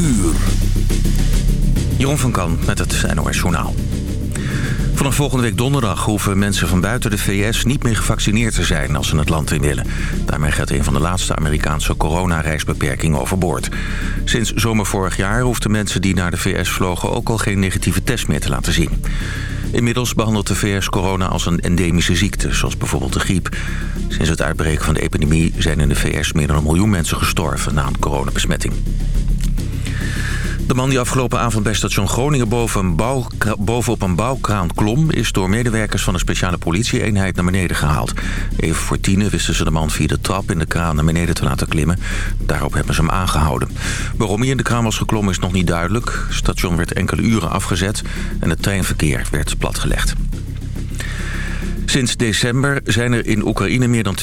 uur. Jeroen van Kan met het NOS Journaal. Vanaf volgende week donderdag hoeven mensen van buiten de VS niet meer gevaccineerd te zijn als ze het land in willen. Daarmee gaat een van de laatste Amerikaanse coronareisbeperkingen overboord. Sinds zomer vorig jaar hoefden mensen die naar de VS vlogen ook al geen negatieve test meer te laten zien. Inmiddels behandelt de VS corona als een endemische ziekte, zoals bijvoorbeeld de griep. Sinds het uitbreken van de epidemie zijn in de VS meer dan een miljoen mensen gestorven na een coronabesmetting. De man die afgelopen avond bij station Groningen boven een bouw, bovenop een bouwkraan klom... is door medewerkers van een speciale politieeenheid naar beneden gehaald. Even voor tienen wisten ze de man via de trap in de kraan naar beneden te laten klimmen. Daarop hebben ze hem aangehouden. Waarom hij in de kraan was geklommen is nog niet duidelijk. Het station werd enkele uren afgezet en het treinverkeer werd platgelegd. Sinds december zijn er in Oekraïne meer dan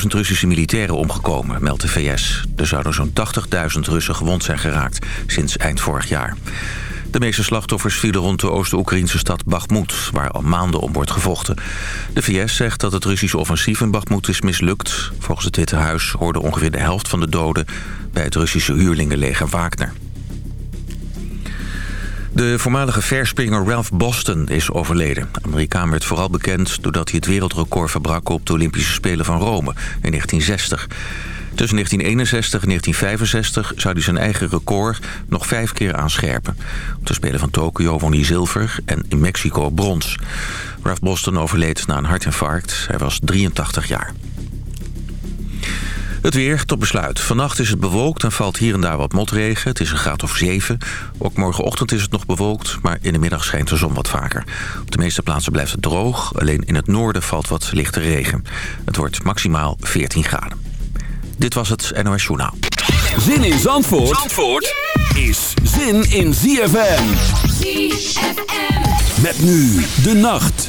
20.000 Russische militairen omgekomen, meldt de VS. Er zouden zo'n 80.000 Russen gewond zijn geraakt sinds eind vorig jaar. De meeste slachtoffers vielen rond de Oost-Oekraïnse stad Bakhmut... waar al maanden om wordt gevochten. De VS zegt dat het Russische offensief in Bakhmut is mislukt. Volgens het Witte Huis hoorde ongeveer de helft van de doden... bij het Russische huurlingenleger Wagner. De voormalige verspringer Ralph Boston is overleden. De Amerikaan werd vooral bekend doordat hij het wereldrecord verbrak... op de Olympische Spelen van Rome in 1960. Tussen 1961 en 1965 zou hij zijn eigen record nog vijf keer aanscherpen. Op de Spelen van Tokio won hij zilver en in Mexico brons. Ralph Boston overleed na een hartinfarct. Hij was 83 jaar. Het weer tot besluit. Vannacht is het bewolkt en valt hier en daar wat motregen. Het is een graad of 7. Ook morgenochtend is het nog bewolkt, maar in de middag schijnt de zon wat vaker. Op de meeste plaatsen blijft het droog. Alleen in het noorden valt wat lichte regen. Het wordt maximaal 14 graden. Dit was het NOS Journaal. Zin in Zandvoort, Zandvoort is zin in ZFM. ZFM. Met nu de nacht.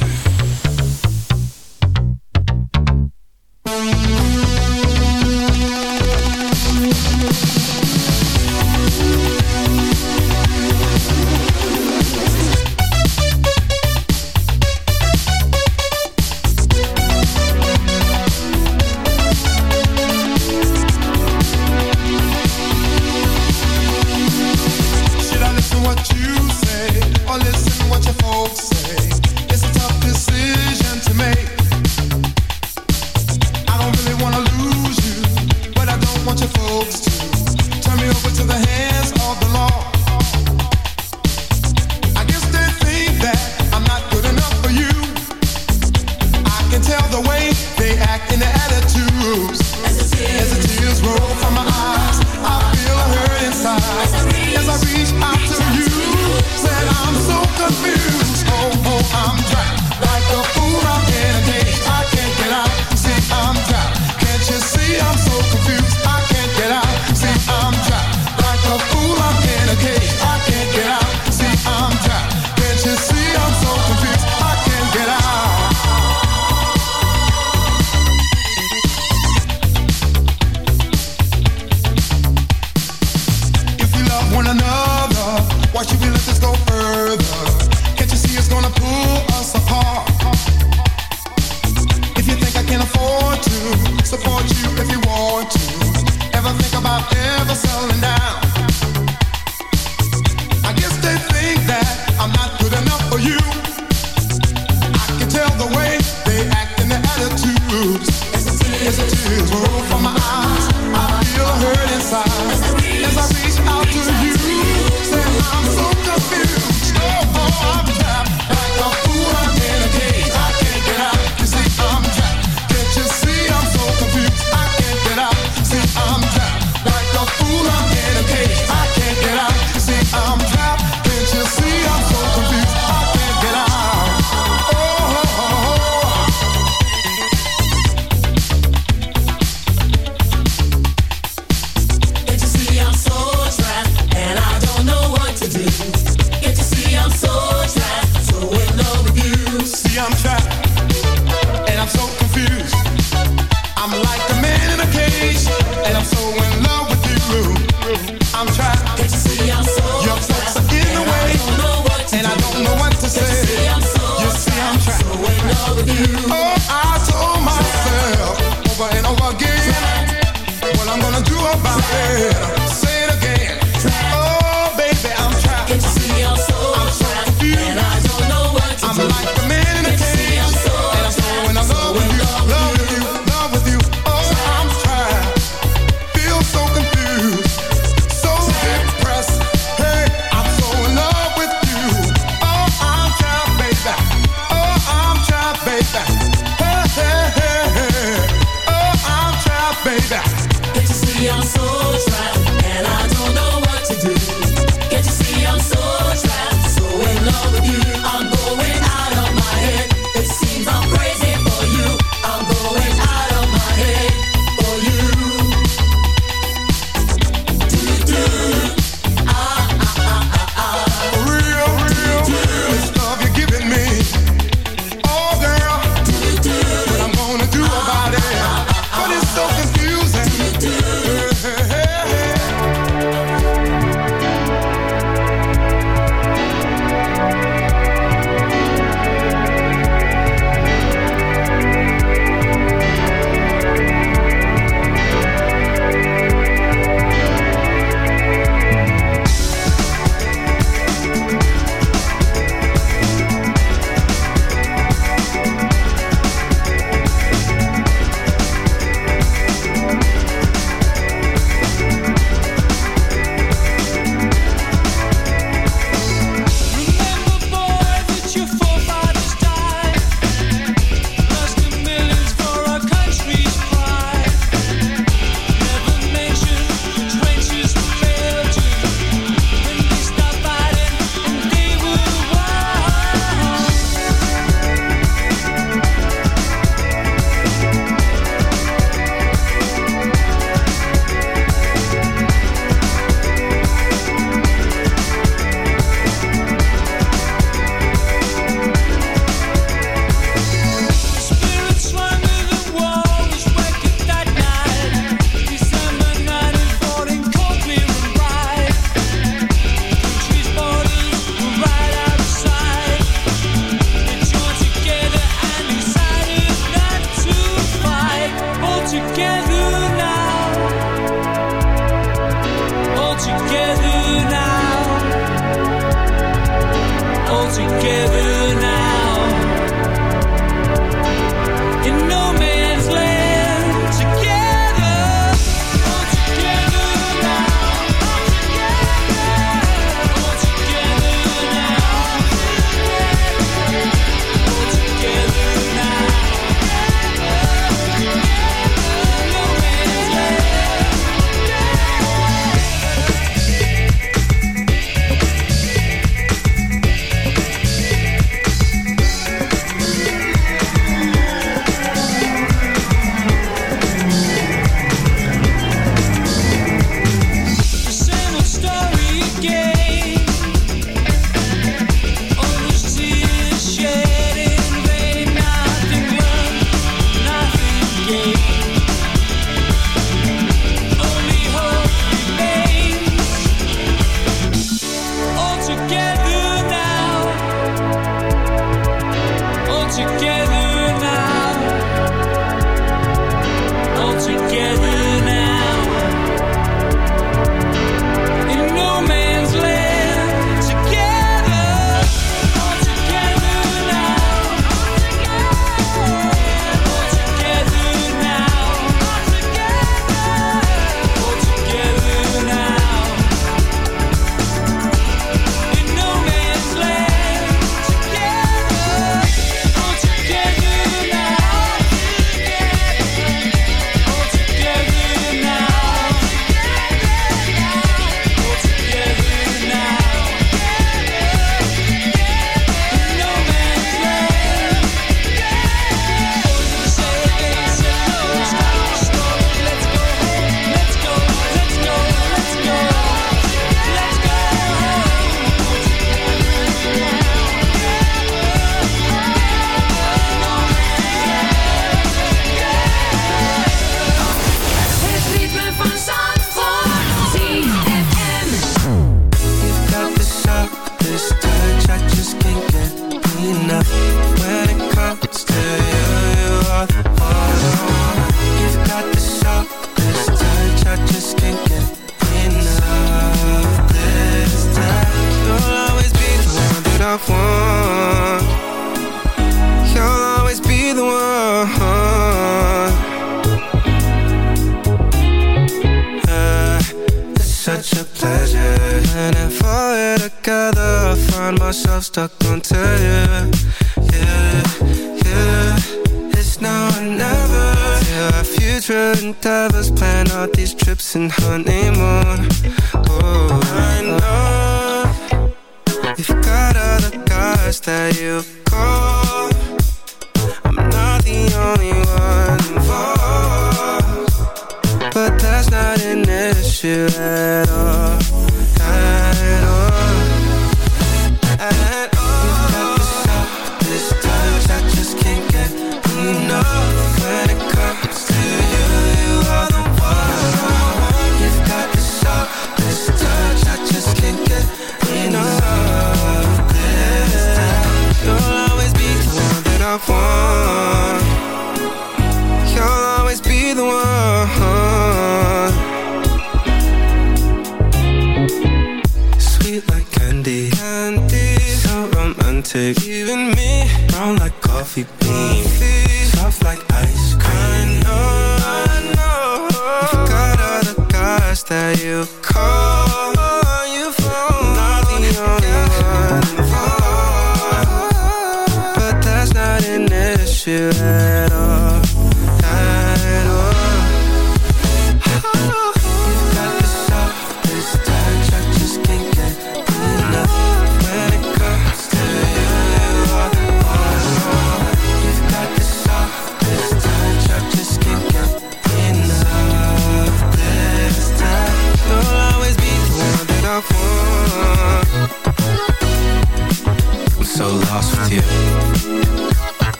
sweet like candy. Candy. So romantic. Even me Brown like coffee beans.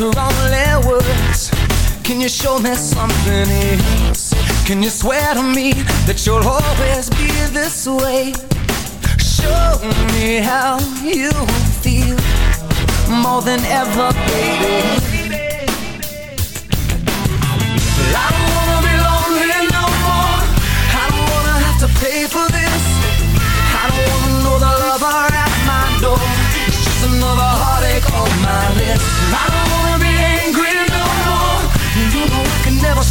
Are only words Can you show me something else? Can you swear to me that you'll always be this way? Show me how you feel More than ever, baby I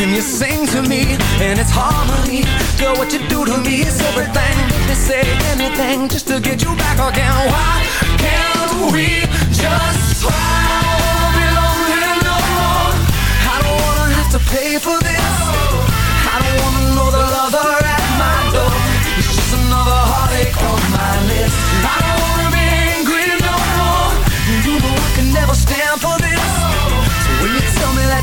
and you sing to me, and it's harmony. Girl, what you do to me is everything. They say anything just to get you back again. Why can't we just try? I wanna be lonely no more. I don't wanna have to pay for this. I don't wanna know the lover at my door. It's just another heartache on my list. I don't wanna be angry no more. You know I can never stand for this.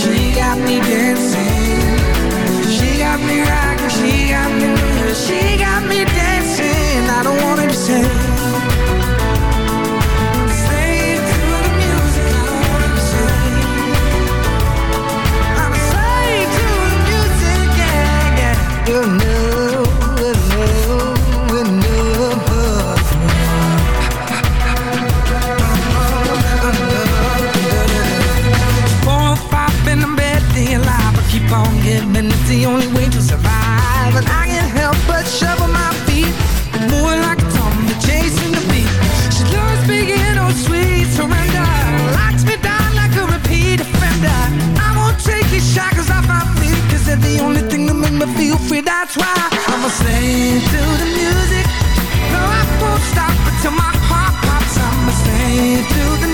she got me dancing. She got me rocking, she got me she got me dancing. I don't wanna be saved. The only way to survive. And I can't help but shovel my feet. Moving like a zombie chasing the beat. She loves speaking oh sweet surrender. Locks me down like a repeat offender. I won't take these shackles off my feet Cause they're the only thing that make me feel free. That's why I'm a slave to the music. No, I won't stop until my heart pops. I'm a slave to the music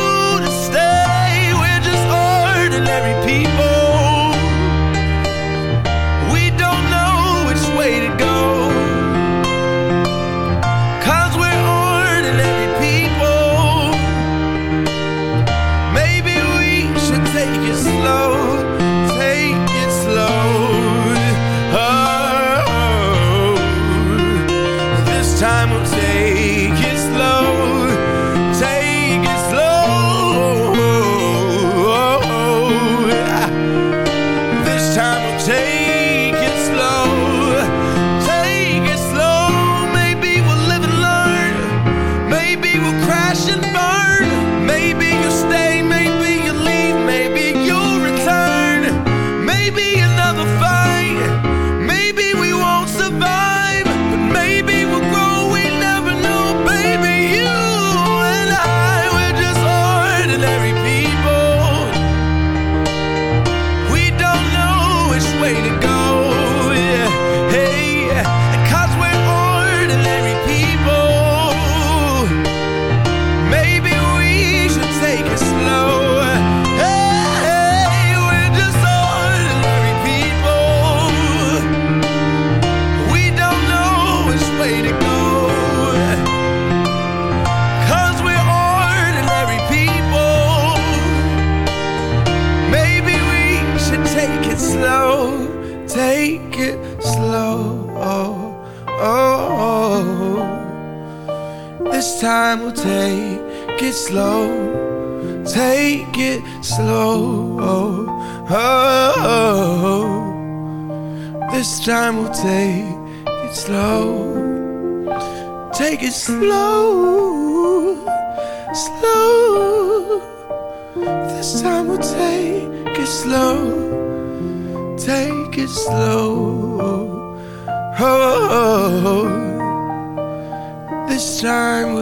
ordinary people.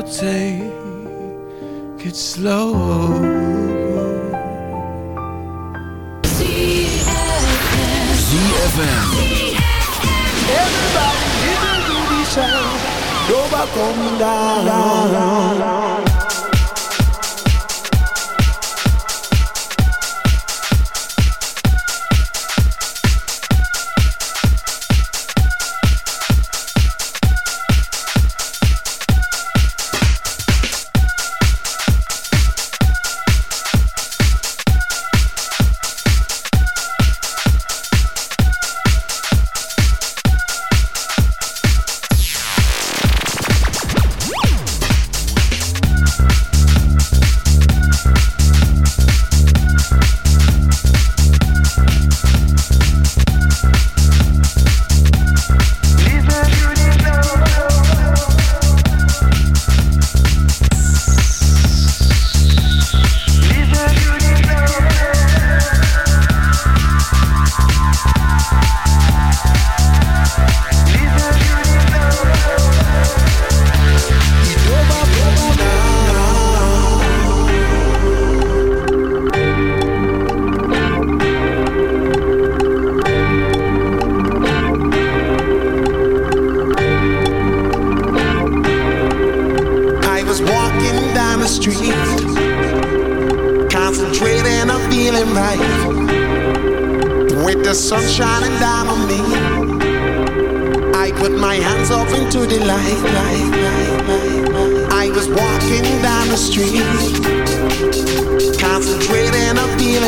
We'll take it slow. ZFN Everybody in the booty sound. Nobody come down.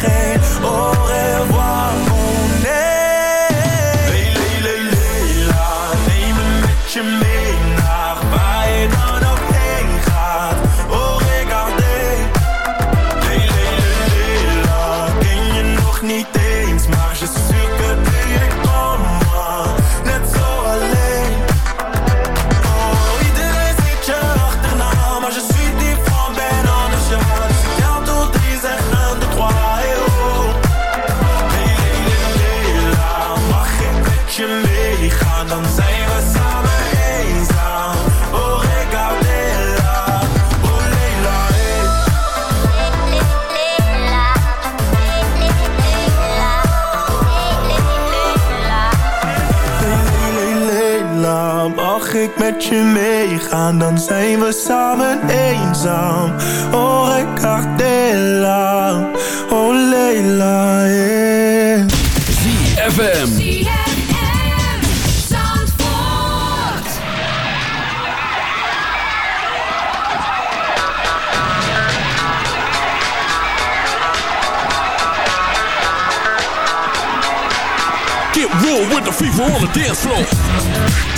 soir met je meegaan? Dan zijn we samen eenzaam. Oh, regardez-la, oh Leila, yeah. ZFM. Get real with the fever on the dance floor.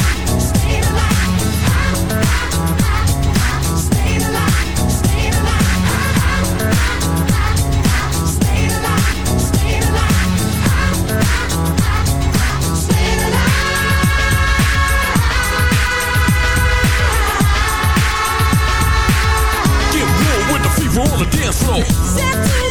soul.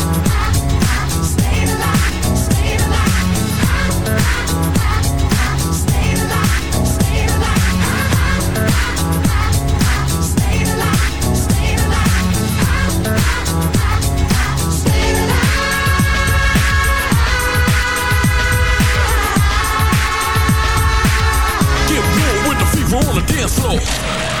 on the dance floor.